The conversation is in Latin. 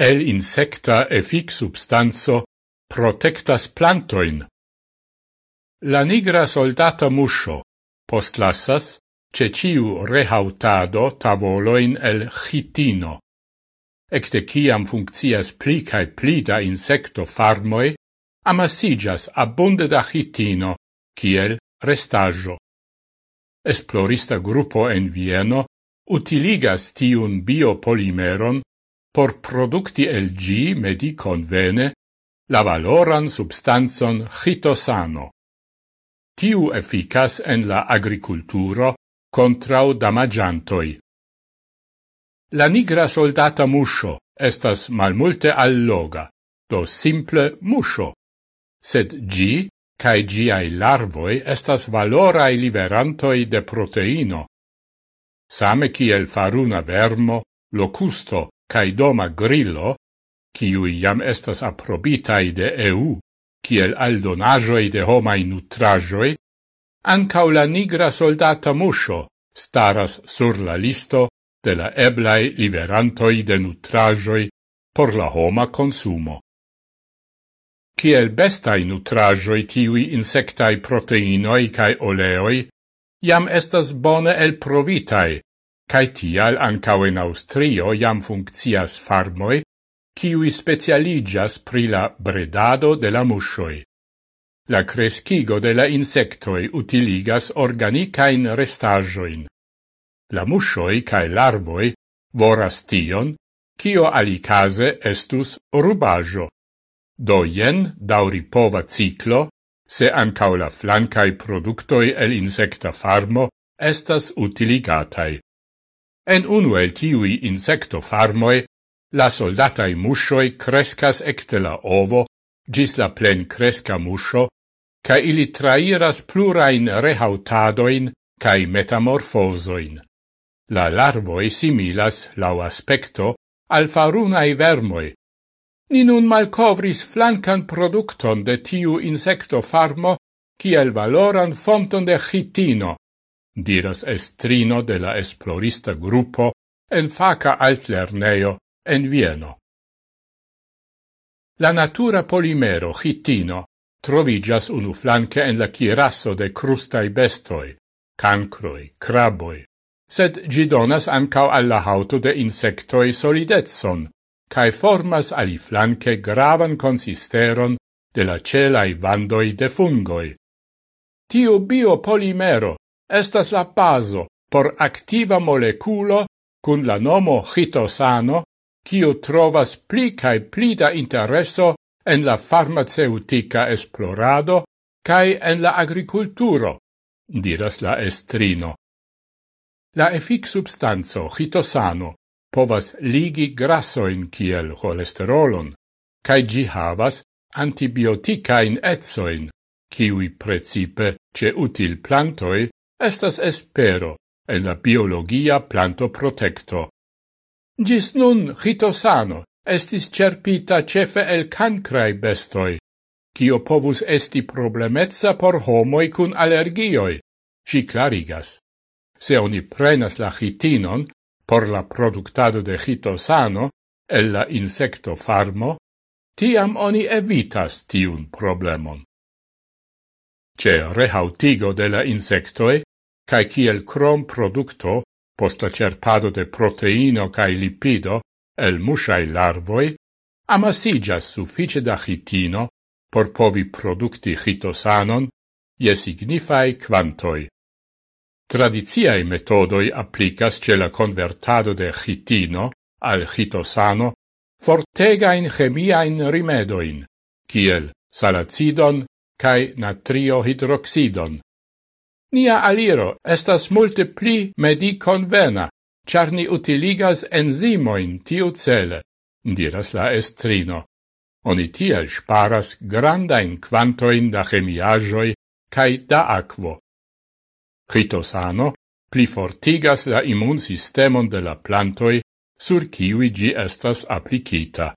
el insecta effic substanzo protectas plantoin. La nigra soldata muscio postlassas ce ciu rehautado tavoloin el chitino. Ecte ciam funccias pli cae pli da insecto farmoi, amassigas abunde da chitino, kiel restaggio. Esplorista gruppo en Vieno utiligas tiun biopolimeron por producti el gi medicon vene la valoran substanzon chitosano. Tiu efficas en la agriculturo contrau damagiantoi. La nigra soldata muscio estas malmulte alloga, do simple muscio, sed gi cae giai larvoi estas valorai liberantoi de proteino. Same kiel faruna vermo, locusto cae doma grillo, kiui jam estas aprobitai de EU, kiel aldonajoi de homai nutrajoi, ancau la nigra soldata muscio staras sur la listo de la eblai liberantoi de nutrajoi por la homa consumo. Kiel bestai nutrajoi tiui insectai proteinoi cae oleoi, jam estas bone el provitai cae tial ancau in Austrio jam funccias farmoi, ciui specialigas pri la bredado de la muscioi. La crescigo de la insectoi utiligas organicain restajoin. La muscioi cae larvoi voras tion, cio alicase estus rubajo. Do jen dauripova ciclo, se ancau la flancae productoi el insecta farmo estas utiligatai. En unu el tiui insecto farmoi, la soldatai muscioi crescas ecte la ovo, gis la plen cresca muscio, ca ili trairas plurain rehautadoin cae metamorfosoin. La larvoi similas, lau aspecto, al farunae vermoi. Ni nun malcovris flancan producton de tiu insecto farmo, kiel valoran fonton de chitino, diras estrino de la esplorista gruppo en faca altlerneo en Vieno. La natura polimero chitino trovigas unu flanque en la chirasso de crustai bestoi, cancroi, craboi, sed gi donas ancau alla hauto de insectoi solidetson, cae formas ali flanque gravan consisteron de la celai vandoi de fungoi. Tiu biopolimero estas la paso por activa moleculo cun la nomo chitosano, quiu trovas pli cae pli da intereso en la farmaceutica esplorado cae en la agriculturo, diras la estrino. La effic substanzo chitosano povas ligi grasoin kiel cholesterolon, cae gi havas antibioticain etsoin, kiwi precipe ce util plantoi estas espero en la biologia planto protecto. Gis nun chitosano estis cerpita cefe el cancrai bestoi, cio povus esti problemezza por homoi cun allergioi, si clarigas. Se oni prenas la chitinon por la productado de chitosano el la insecto farmo, tiam oni evitas tiun problemon. Ce rehautigo de la insectoi, cae ciel crom producto posta cerpado de proteino cae lipido el musai larvoi, amasigas suffice da chitino por povi producti chitosanon je signifai quantoi. Tradiziae metodoi applicas ce la convertado de chitino al chitosano fortegain chemiain rimedoin, kiel salacidon cae natriohidroxidon. Nia aliro estas multe pli medi convena, char ni utiligas enzimoin tiu cele, diras la estrino. Oni tiel sparas grandain quantoin da chemiajoi cae da aquo. Critosano pli fortigas la immunsistemon de la plantoi sur kiwi gi estas applicita.